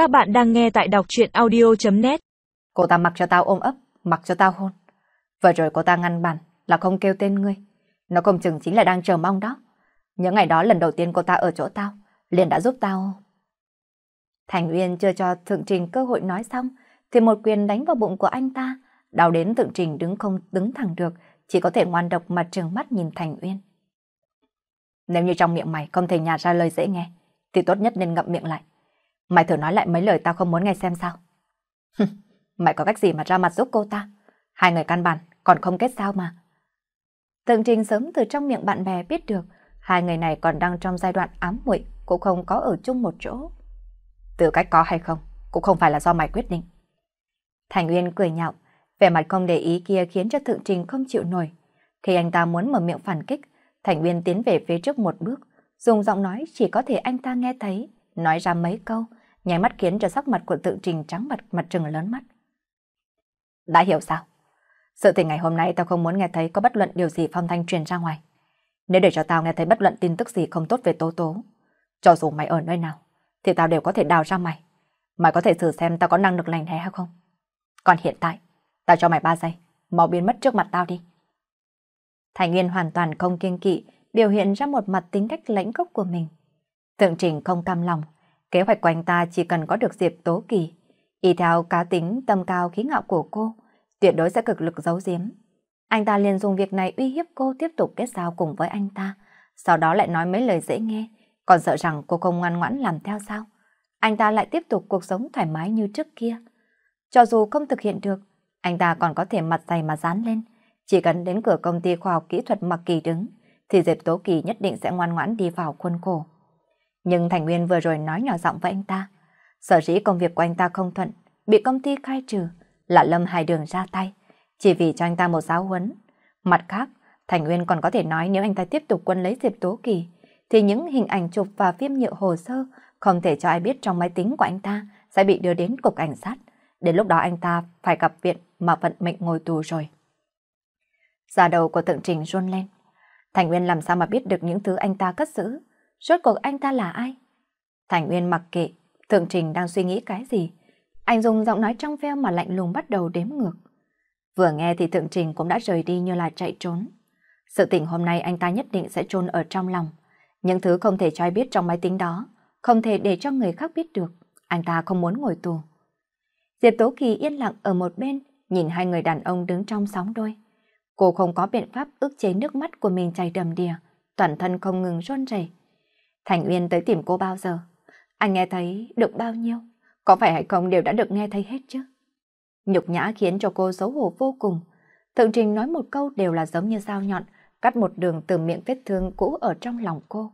Các bạn đang nghe tại đọc chuyện audio.net Cô ta mặc cho tao ôm ấp, mặc cho tao hôn. Vừa rồi cô ta ngăn bàn là không kêu tên ngươi. Nó không chừng chính là đang chờ mong đó. Những ngày đó lần đầu tiên cô ta ở chỗ tao, liền đã giúp tao. Thành Uyên chưa cho Thượng Trình cơ hội nói xong, thì một quyền đánh vào bụng của anh ta, đau đến Thượng Trình đứng không đứng thẳng được, chỉ có thể ngoan độc mà trừng mắt nhìn Thành Uyên. Nếu như trong miệng mày không thể nhả ra lời dễ nghe, thì tốt nhất nên ngậm miệng lại. Mày thử nói lại mấy lời tao không muốn nghe xem sao. mày có cách gì mà ra mặt giúp cô ta? Hai người căn bản còn không kết sao mà. Thượng Trình sớm từ trong miệng bạn bè biết được hai người này còn đang trong giai đoạn ám muội cũng không có ở chung một chỗ. Từ cách có hay không cũng không phải là do mày quyết định. Thành Uyên cười nhạo, vẻ mặt không để ý kia khiến cho Thượng Trình không chịu nổi. Khi anh ta muốn mở miệng phản kích, Thành Uyên tiến về phía trước một bước, dùng giọng nói chỉ có thể anh ta nghe thấy, nói ra mấy câu, nháy mắt khiến cho sắc mặt của tự Trình trắng mặt mặt trừng lớn mắt. Đã hiểu sao? Sự tình ngày hôm nay tao không muốn nghe thấy có bất luận điều gì phong thanh truyền ra ngoài. Nếu để cho tao nghe thấy bất luận tin tức gì không tốt về Tố Tố, cho dù mày ở nơi nào, thì tao đều có thể đào ra mày. Mày có thể thử xem tao có năng lực lành thế hay không? Còn hiện tại, tao cho mày 3 giây, mau biến mất trước mặt tao đi. Thành Nguyên hoàn toàn không kiên kỵ, biểu hiện ra một mặt tính cách lãnh gốc của mình. tượng trình không cam lòng, kế hoạch của anh ta chỉ cần có được Diệp Tố Kỳ. Y theo cá tính tâm cao khí ngạo của cô, tuyệt đối sẽ cực lực giấu giếm. Anh ta liền dùng việc này uy hiếp cô tiếp tục kết giao cùng với anh ta, sau đó lại nói mấy lời dễ nghe, còn sợ rằng cô không ngoan ngoãn làm theo sao. Anh ta lại tiếp tục cuộc sống thoải mái như trước kia. Cho dù không thực hiện được, anh ta còn có thể mặt dày mà dán lên. Chỉ cần đến cửa công ty khoa học kỹ thuật mặc kỳ đứng, thì Diệp Tố Kỳ nhất định sẽ ngoan ngoãn đi vào khuôn khổ. Nhưng Thành Nguyên vừa rồi nói nhỏ giọng với anh ta. Sở dĩ công việc của anh ta không thuận, bị công ty khai trừ, là Lâm Hải Đường ra tay, chỉ vì cho anh ta một giáo huấn. Mặt khác, Thành Nguyên còn có thể nói nếu anh ta tiếp tục quân lấy Diệp Tố Kỳ, thì những hình ảnh chụp và phim nhựa hồ sơ không thể cho ai biết trong máy tính của anh ta sẽ bị đưa đến cục cảnh sát. Đến lúc đó anh ta phải gặp viện mà vận mệnh ngồi tù rồi. Da đầu của thượng trình run lên. Thành Nguyên làm sao mà biết được những thứ anh ta cất giữ? Rốt cuộc anh ta là ai? Thành Uyên mặc kệ, thượng trình đang suy nghĩ cái gì? Anh dùng giọng nói trong veo mà lạnh lùng bắt đầu đếm ngược. Vừa nghe thì thượng trình cũng đã rời đi như là chạy trốn. Sự tình hôm nay anh ta nhất định sẽ trôn ở trong lòng. Những thứ không thể cho ai biết trong máy tính đó, không thể để cho người khác biết được. Anh ta không muốn ngồi tù. Diệp Tố Kỳ yên lặng ở một bên, nhìn hai người đàn ông đứng trong sóng đôi. Cô không có biện pháp ức chế nước mắt của mình chảy đầm đìa, toàn thân không ngừng run rẩy. Thành Uyên tới tìm cô bao giờ? Anh nghe thấy được bao nhiêu? Có phải hay không đều đã được nghe thấy hết chứ? Nhục nhã khiến cho cô xấu hổ vô cùng. Thượng Trình nói một câu đều là giống như dao nhọn, cắt một đường từ miệng vết thương cũ ở trong lòng cô.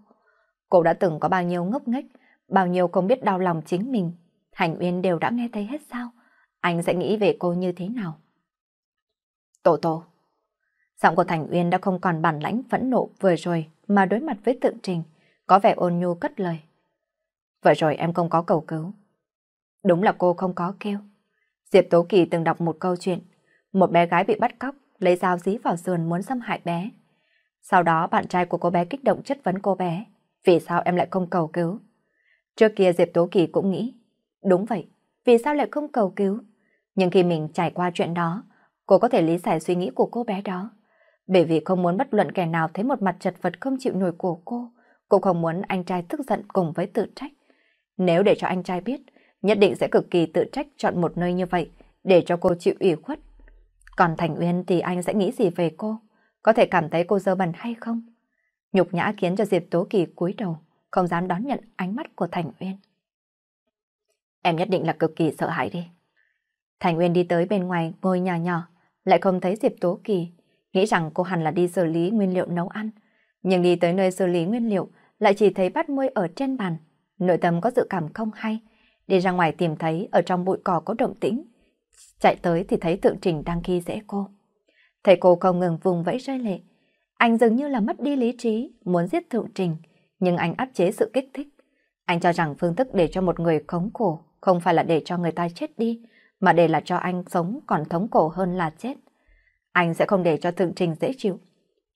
Cô đã từng có bao nhiêu ngốc nghếch, bao nhiêu không biết đau lòng chính mình. Hành Uyên đều đã nghe thấy hết sao? Anh sẽ nghĩ về cô như thế nào? Tổ tổ. Giọng của Thành Uyên đã không còn bản lãnh phẫn nộ vừa rồi mà đối mặt với tượng trình, có vẻ ôn nhu cất lời. Vậy rồi em không có cầu cứu. Đúng là cô không có kêu. Diệp Tố Kỳ từng đọc một câu chuyện, một bé gái bị bắt cóc, lấy dao dí vào sườn muốn xâm hại bé. Sau đó bạn trai của cô bé kích động chất vấn cô bé, vì sao em lại không cầu cứu? Trước kia Diệp Tố Kỳ cũng nghĩ, đúng vậy, vì sao lại không cầu cứu? Nhưng khi mình trải qua chuyện đó, cô có thể lý giải suy nghĩ của cô bé đó. Bởi vì không muốn bất luận kẻ nào thấy một mặt chật vật không chịu nổi của cô, cũng không muốn anh trai tức giận cùng với tự trách. Nếu để cho anh trai biết, nhất định sẽ cực kỳ tự trách chọn một nơi như vậy để cho cô chịu ủy khuất. Còn Thành Uyên thì anh sẽ nghĩ gì về cô? Có thể cảm thấy cô dơ bẩn hay không? Nhục nhã khiến cho Diệp Tố Kỳ cúi đầu, không dám đón nhận ánh mắt của Thành Uyên. Em nhất định là cực kỳ sợ hãi đi. Thành Uyên đi tới bên ngoài ngôi nhà nhỏ, lại không thấy Diệp Tố Kỳ, nghĩ rằng cô hẳn là đi xử lý nguyên liệu nấu ăn. Nhưng đi tới nơi xử lý nguyên liệu, lại chỉ thấy bát muôi ở trên bàn. Nội tâm có dự cảm không hay, đi ra ngoài tìm thấy ở trong bụi cỏ có động tĩnh. Chạy tới thì thấy tượng trình đang khi dễ cô. Thấy cô không ngừng vùng vẫy rơi lệ. Anh dường như là mất đi lý trí, muốn giết thượng trình, nhưng anh áp chế sự kích thích. Anh cho rằng phương thức để cho một người khống cổ không phải là để cho người ta chết đi, mà để là cho anh sống còn thống cổ hơn là chết. Anh sẽ không để cho thượng trình dễ chịu.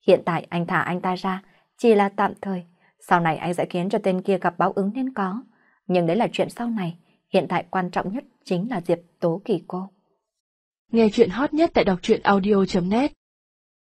Hiện tại anh thả anh ta ra, chỉ là tạm thời. Sau này anh sẽ khiến cho tên kia gặp báo ứng nên có. Nhưng đấy là chuyện sau này. hiện tại quan trọng nhất chính là Diệp Tố Kỳ cô. Nghe chuyện hot nhất tại đọc truyện audio.net